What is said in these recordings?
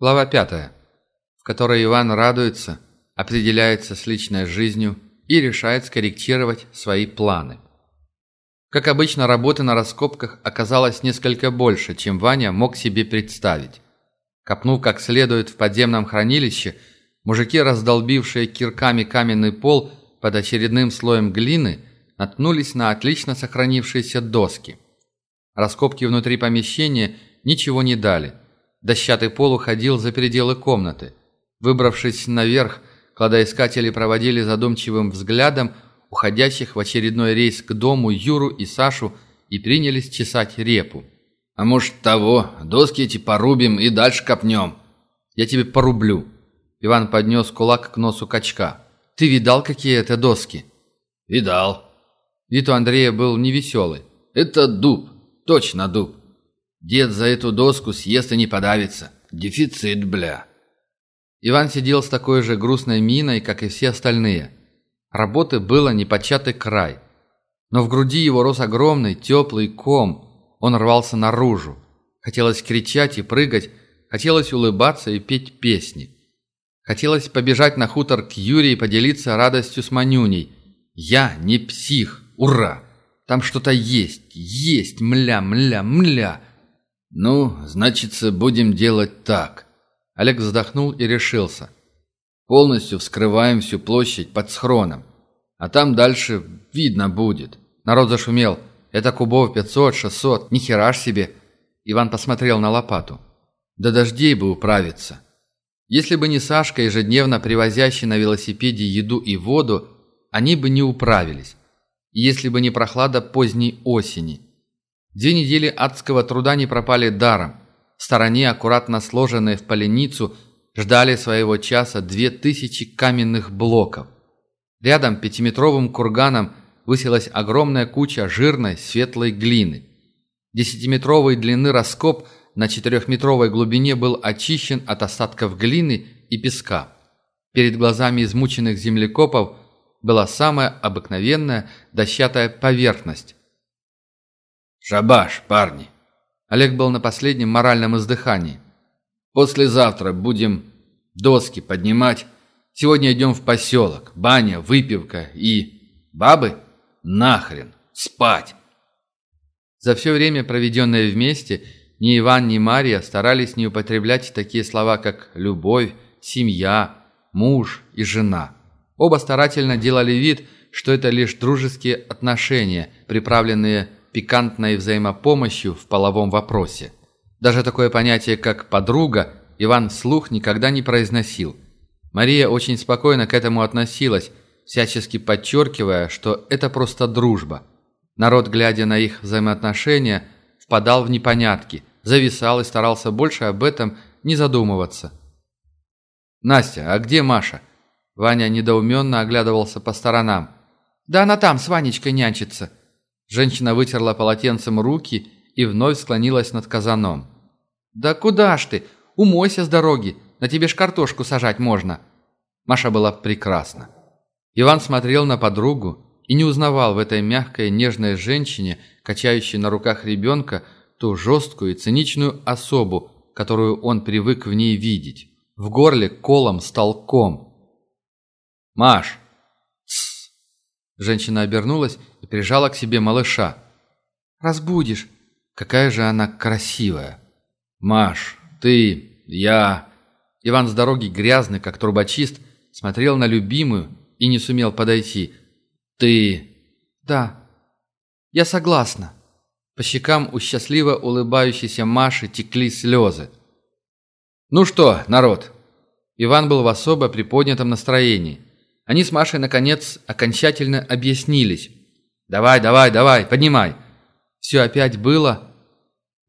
Глава пятая, в которой Иван радуется, определяется с личной жизнью и решает скорректировать свои планы. Как обычно, работы на раскопках оказалось несколько больше, чем Ваня мог себе представить. Копнув как следует в подземном хранилище, мужики, раздолбившие кирками каменный пол под очередным слоем глины, наткнулись на отлично сохранившиеся доски. Раскопки внутри помещения ничего не дали. Дощатый пол уходил за пределы комнаты. Выбравшись наверх, кладоискатели проводили задумчивым взглядом уходящих в очередной рейс к дому Юру и Сашу и принялись чесать репу. «А может того, доски эти порубим и дальше копнем?» «Я тебе порублю». Иван поднес кулак к носу качка. «Ты видал, какие это доски?» «Видал». Вид у Андрея был невеселый. «Это дуб, точно дуб. Дед за эту доску съест и не подавится. Дефицит, бля». Иван сидел с такой же грустной миной, как и все остальные – Работы было непочатый край. Но в груди его рос огромный, теплый ком. Он рвался наружу. Хотелось кричать и прыгать, хотелось улыбаться и петь песни. Хотелось побежать на хутор к Юрию и поделиться радостью с Манюней. «Я не псих! Ура! Там что-то есть! Есть! Мля, мля, мля!» «Ну, значит, будем делать так». Олег вздохнул и решился. Полностью вскрываем всю площадь под схроном. А там дальше видно будет. Народ зашумел. Это кубов 500, 600, ни хера ж себе. Иван посмотрел на лопату. До дождей бы управиться. Если бы не Сашка, ежедневно привозящий на велосипеде еду и воду, они бы не управились. Если бы не прохлада поздней осени. Две недели адского труда не пропали даром. В стороне, аккуратно сложенные в поленницу, ждали своего часа две тысячи каменных блоков. Рядом пятиметровым курганом высилась огромная куча жирной светлой глины. Десятиметровой длины раскоп на четырехметровой глубине был очищен от остатков глины и песка. Перед глазами измученных землекопов была самая обыкновенная дощатая поверхность. «Шабаш, парни!» Олег был на последнем моральном издыхании. Послезавтра будем доски поднимать. Сегодня идем в поселок. Баня, выпивка и... Бабы? Нахрен. Спать. За все время, проведенное вместе, ни Иван, ни Мария старались не употреблять такие слова, как «любовь», «семья», «муж» и «жена». Оба старательно делали вид, что это лишь дружеские отношения, приправленные пикантной взаимопомощью в половом вопросе. Даже такое понятие, как «подруга», Иван вслух никогда не произносил. Мария очень спокойно к этому относилась, всячески подчеркивая, что это просто дружба. Народ, глядя на их взаимоотношения, впадал в непонятки, зависал и старался больше об этом не задумываться. «Настя, а где Маша?» Ваня недоуменно оглядывался по сторонам. «Да она там с Ванечкой нянчится». Женщина вытерла полотенцем руки и вновь склонилась над казаном. «Да куда ж ты? Умойся с дороги, на тебе ж картошку сажать можно». Маша была прекрасна. Иван смотрел на подругу и не узнавал в этой мягкой, нежной женщине, качающей на руках ребенка, ту жесткую и циничную особу, которую он привык в ней видеть. В горле колом стал ком. «Маш!» Женщина обернулась и прижала к себе малыша. «Разбудишь!» Какая же она красивая. Маш, ты, я... Иван с дороги грязный, как трубочист, смотрел на любимую и не сумел подойти. Ты... Да, я согласна. По щекам у счастливо улыбающейся Маши текли слезы. «Ну что, народ?» Иван был в особо приподнятом настроении. Они с Машей, наконец, окончательно объяснились. «Давай, давай, давай, поднимай!» Все опять было,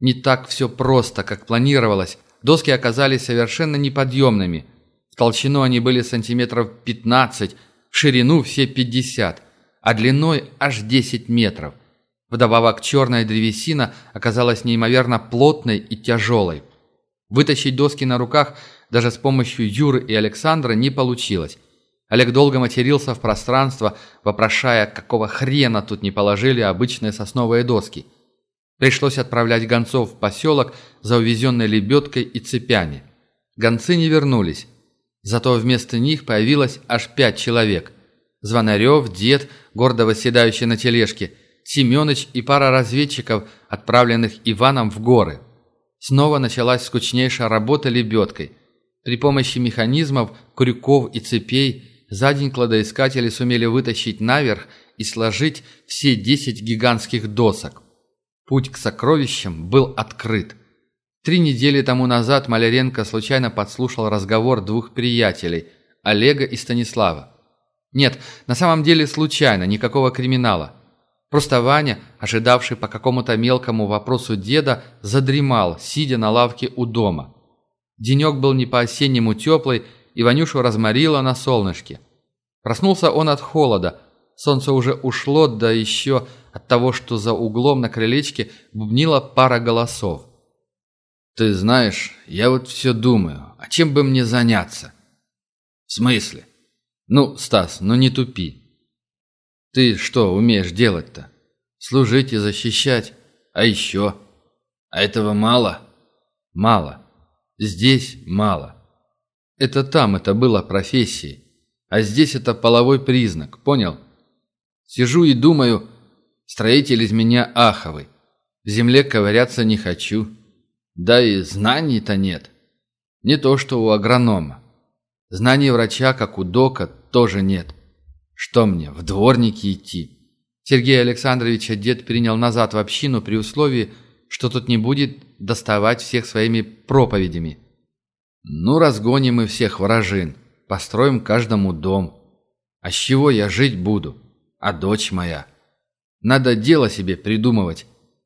не так все просто, как планировалось. Доски оказались совершенно неподъемными. В толщину они были сантиметров 15, в ширину все 50, а длиной аж 10 метров. Вдобавок черная древесина оказалась неимоверно плотной и тяжелой. Вытащить доски на руках даже с помощью Юры и Александра не получилось. Олег долго матерился в пространство, вопрошая, какого хрена тут не положили обычные сосновые доски – Пришлось отправлять гонцов в поселок за увезенной лебедкой и цепями. Гонцы не вернулись. Зато вместо них появилось аж пять человек. Звонарев, дед, гордо восседающий на тележке, Семёныч и пара разведчиков, отправленных Иваном в горы. Снова началась скучнейшая работа лебедкой. При помощи механизмов, крюков и цепей за день кладоискатели сумели вытащить наверх и сложить все десять гигантских досок. Путь к сокровищам был открыт. Три недели тому назад Маляренко случайно подслушал разговор двух приятелей – Олега и Станислава. Нет, на самом деле случайно, никакого криминала. Просто Ваня, ожидавший по какому-то мелкому вопросу деда, задремал, сидя на лавке у дома. Денек был не по-осеннему теплый, и Ванюшу разморило на солнышке. Проснулся он от холода. Солнце уже ушло, да еще от того, что за углом на крылечке бубнила пара голосов. «Ты знаешь, я вот все думаю, а чем бы мне заняться?» «В смысле?» «Ну, Стас, ну не тупи. Ты что умеешь делать-то? Служить и защищать. А еще? А этого мало?» «Мало. Здесь мало. Это там это было профессией. А здесь это половой признак, понял? Сижу и думаю, строитель из меня аховый. В земле ковыряться не хочу». Да и знаний-то нет. Не то, что у агронома. Знаний врача, как у дока, тоже нет. Что мне, в дворники идти? Сергей Александрович дед принял назад в общину при условии, что тут не будет доставать всех своими проповедями. Ну, разгоним мы всех вражин, построим каждому дом. А с чего я жить буду? А дочь моя? Надо дело себе придумывать.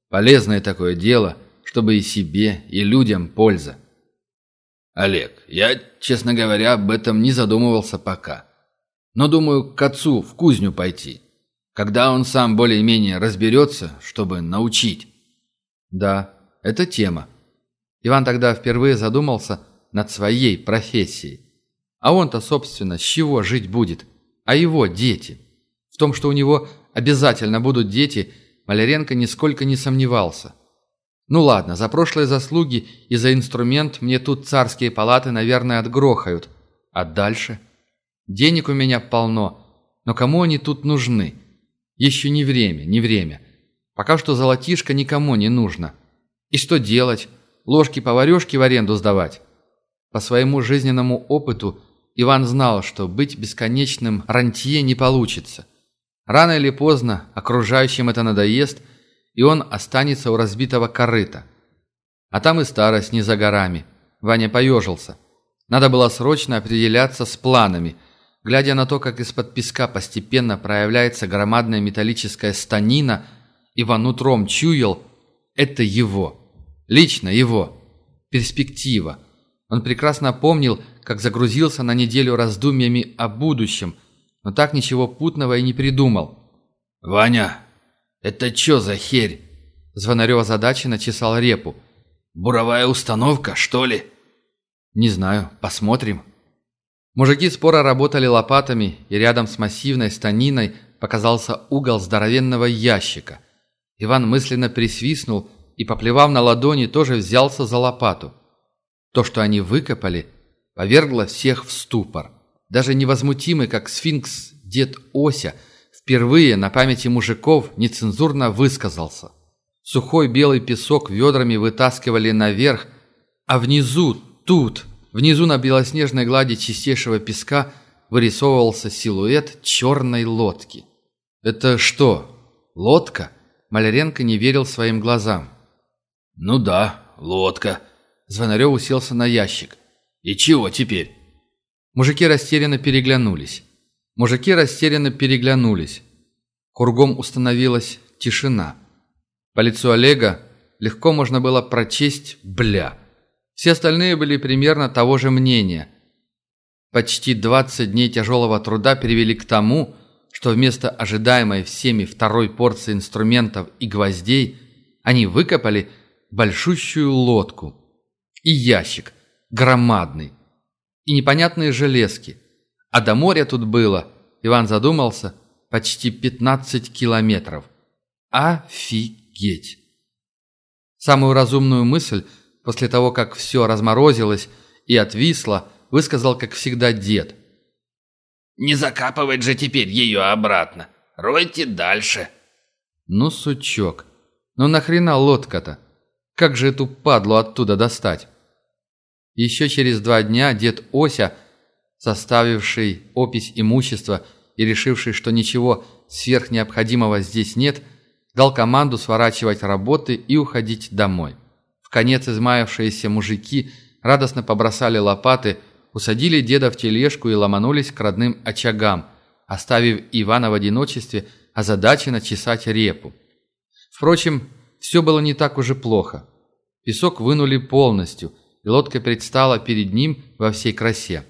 Полезное такое дело – чтобы и себе, и людям польза. Олег, я, честно говоря, об этом не задумывался пока. Но думаю, к отцу в кузню пойти. Когда он сам более-менее разберется, чтобы научить. Да, это тема. Иван тогда впервые задумался над своей профессией. А он-то, собственно, с чего жить будет? А его дети? В том, что у него обязательно будут дети, Маляренко нисколько не сомневался. Ну ладно, за прошлые заслуги и за инструмент мне тут царские палаты, наверное, отгрохают. А дальше? Денег у меня полно, но кому они тут нужны? Еще не время, не время. Пока что золотишко никому не нужно. И что делать? Ложки-поварешки в аренду сдавать? По своему жизненному опыту Иван знал, что быть бесконечным рантье не получится. Рано или поздно окружающим это надоест – и он останется у разбитого корыта. А там и старость не за горами. Ваня поежился. Надо было срочно определяться с планами. Глядя на то, как из-под песка постепенно проявляется громадная металлическая станина, Иван утром чуял – это его. Лично его. Перспектива. Он прекрасно помнил, как загрузился на неделю раздумьями о будущем, но так ничего путного и не придумал. «Ваня, «Это чё за херь?» Звонарев озадаченно чесал репу. «Буровая установка, что ли?» «Не знаю. Посмотрим». Мужики споро работали лопатами, и рядом с массивной станиной показался угол здоровенного ящика. Иван мысленно присвистнул и, поплевав на ладони, тоже взялся за лопату. То, что они выкопали, повергло всех в ступор. Даже невозмутимый, как сфинкс, дед Ося – Впервые на памяти мужиков нецензурно высказался. Сухой белый песок ведрами вытаскивали наверх, а внизу, тут, внизу на белоснежной глади чистейшего песка вырисовывался силуэт черной лодки. «Это что, лодка?» Маляренко не верил своим глазам. «Ну да, лодка». Звонарев уселся на ящик. «И чего теперь?» Мужики растерянно переглянулись. Мужики растерянно переглянулись. Кругом установилась тишина. По лицу Олега легко можно было прочесть «бля». Все остальные были примерно того же мнения. Почти 20 дней тяжелого труда привели к тому, что вместо ожидаемой всеми второй порции инструментов и гвоздей они выкопали большущую лодку и ящик, громадный, и непонятные железки – а до моря тут было, Иван задумался, почти 15 километров. Офигеть! Самую разумную мысль, после того, как все разморозилось, и отвисла, высказал, как всегда, дед. «Не закапывать же теперь ее обратно. Ройте дальше». «Ну, сучок, ну нахрена лодка-то? Как же эту падлу оттуда достать?» Еще через два дня дед Ося, составивший опись имущества и решивший, что ничего сверхнеобходимого здесь нет, дал команду сворачивать работы и уходить домой. В конец измаявшиеся мужики радостно побросали лопаты, усадили деда в тележку и ломанулись к родным очагам, оставив Ивана в одиночестве, озадаченно чесать репу. Впрочем, все было не так уж и плохо. Песок вынули полностью, и лодка предстала перед ним во всей красе.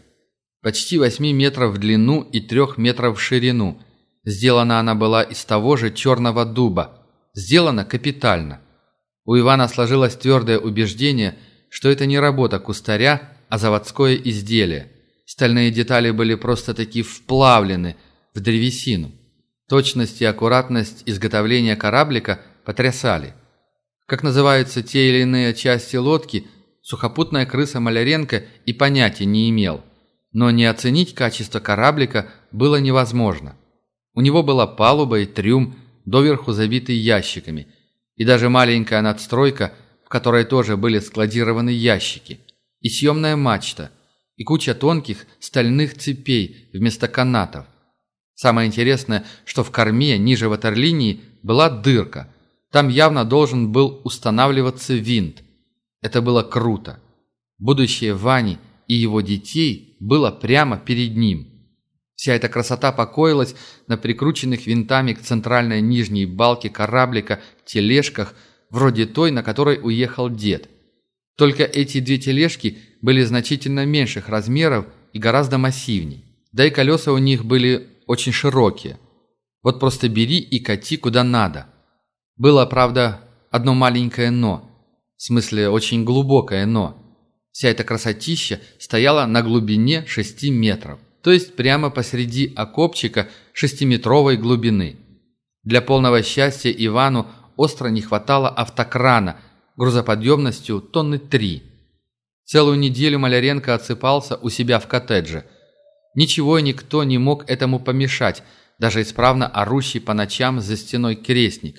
Почти 8 метров в длину и 3 метров в ширину. Сделана она была из того же черного дуба. Сделана капитально. У Ивана сложилось твердое убеждение, что это не работа кустаря, а заводское изделие. Стальные детали были просто-таки вплавлены в древесину. Точность и аккуратность изготовления кораблика потрясали. Как называются те или иные части лодки, сухопутная крыса Маляренко и понятия не имел – но не оценить качество кораблика было невозможно. У него была палуба и трюм, доверху забитый ящиками, и даже маленькая надстройка, в которой тоже были складированы ящики, и съемная мачта, и куча тонких стальных цепей вместо канатов. Самое интересное, что в корме ниже ватерлинии была дырка. Там явно должен был устанавливаться винт. Это было круто. Будущее Вани и его детей – было прямо перед ним. Вся эта красота покоилась на прикрученных винтами к центральной нижней балке кораблика тележках, вроде той, на которой уехал дед. Только эти две тележки были значительно меньших размеров и гораздо массивней. Да и колеса у них были очень широкие. Вот просто бери и кати куда надо. Было, правда, одно маленькое «но». В смысле, очень глубокое «но». Вся эта красотища стояла на глубине 6 метров, то есть прямо посреди окопчика шестиметровой глубины. Для полного счастья Ивану остро не хватало автокрана грузоподъемностью тонны три. Целую неделю Маляренко отсыпался у себя в коттедже. Ничего и никто не мог этому помешать, даже исправно орущий по ночам за стеной крестник.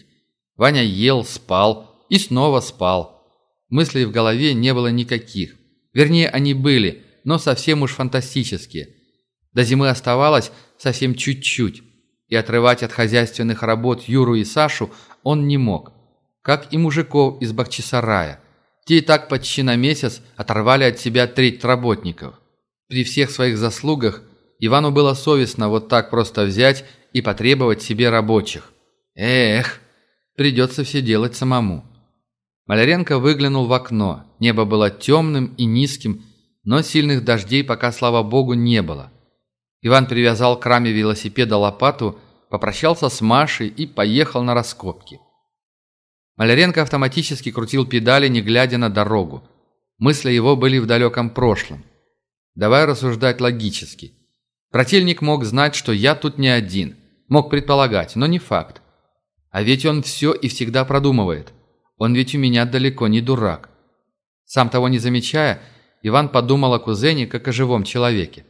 Ваня ел, спал и снова спал. Мыслей в голове не было никаких. Вернее, они были, но совсем уж фантастические. До зимы оставалось совсем чуть-чуть, и отрывать от хозяйственных работ Юру и Сашу он не мог, как и мужиков из Бахчисарая. Те и так почти на месяц оторвали от себя треть работников. При всех своих заслугах Ивану было совестно вот так просто взять и потребовать себе рабочих. Эх, придется все делать самому. Маляренко выглянул в окно. Небо было темным и низким, но сильных дождей пока, слава богу, не было. Иван привязал к раме велосипеда лопату, попрощался с Машей и поехал на раскопки. Маляренко автоматически крутил педали, не глядя на дорогу. Мысли его были в далеком прошлом. Давай рассуждать логически. Противник мог знать, что я тут не один. Мог предполагать, но не факт. А ведь он все и всегда продумывает. Он ведь у меня далеко не дурак. Сам того не замечая, Иван подумал о кузене как о живом человеке.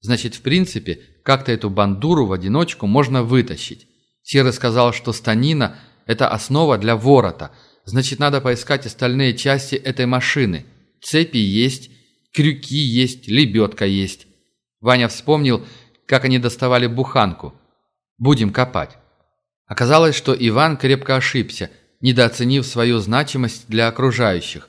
Значит, в принципе, как-то эту бандуру в одиночку можно вытащить. Серый сказал, что станина – это основа для ворота. Значит, надо поискать остальные части этой машины. Цепи есть, крюки есть, лебедка есть. Ваня вспомнил, как они доставали буханку. «Будем копать». Оказалось, что Иван крепко ошибся – недооценив свою значимость для окружающих.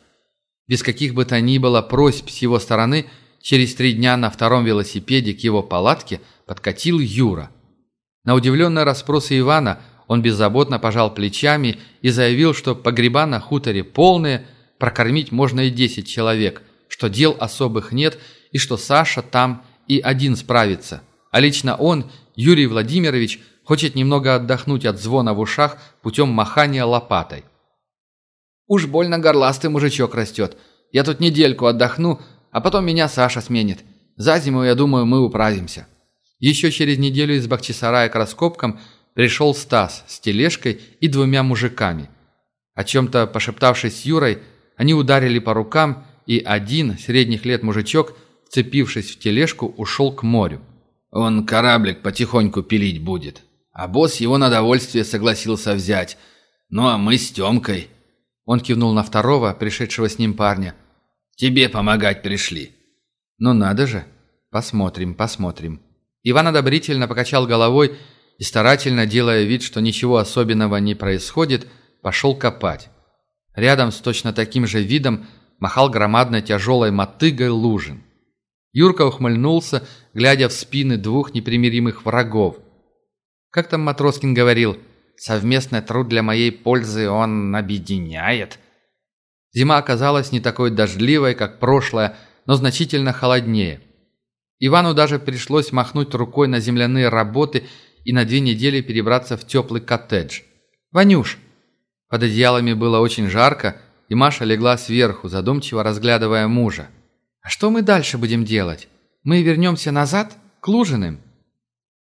Без каких бы то ни было просьб с его стороны, через три дня на втором велосипеде к его палатке подкатил Юра. На удивленные расспросы Ивана он беззаботно пожал плечами и заявил, что погреба на хуторе полные, прокормить можно и десять человек, что дел особых нет и что Саша там и один справится. А лично он, Юрий Владимирович, хочет немного отдохнуть от звона в ушах путем махания лопатой. «Уж больно горластый мужичок растет. Я тут недельку отдохну, а потом меня Саша сменит. За зиму, я думаю, мы управимся». Еще через неделю из Бахчисарая к раскопкам пришел Стас с тележкой и двумя мужиками. О чем-то пошептавшись с Юрой, они ударили по рукам, и один средних лет мужичок, вцепившись в тележку, ушел к морю. Он кораблик потихоньку пилить будет. А босс его на довольствие согласился взять. Ну а мы с Тёмкой. Он кивнул на второго, пришедшего с ним парня. Тебе помогать пришли. Ну надо же. Посмотрим, посмотрим. Иван одобрительно покачал головой и, старательно делая вид, что ничего особенного не происходит, пошел копать. Рядом с точно таким же видом махал громадной тяжелой мотыгой Лужин. Юрка ухмыльнулся, глядя в спины двух непримиримых врагов. Как там Матроскин говорил, «Совместный труд для моей пользы он объединяет». Зима оказалась не такой дождливой, как прошлая, но значительно холоднее. Ивану даже пришлось махнуть рукой на земляные работы и на две недели перебраться в теплый коттедж. «Ванюш!» Под одеялами было очень жарко, и Маша легла сверху, задумчиво разглядывая мужа. «А что мы дальше будем делать? Мы вернемся назад, к Лужиным?»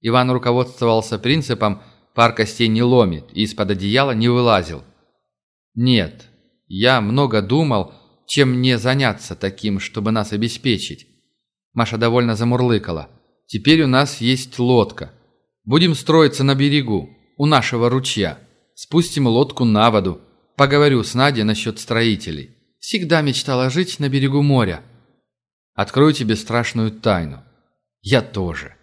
Иван руководствовался принципом «пар костей не ломит» и из-под одеяла не вылазил. «Нет, я много думал, чем мне заняться таким, чтобы нас обеспечить». Маша довольно замурлыкала. «Теперь у нас есть лодка. Будем строиться на берегу, у нашего ручья. Спустим лодку на воду. Поговорю с Надей насчет строителей. Всегда мечтала жить на берегу моря». Открою тебе страшную тайну. Я тоже.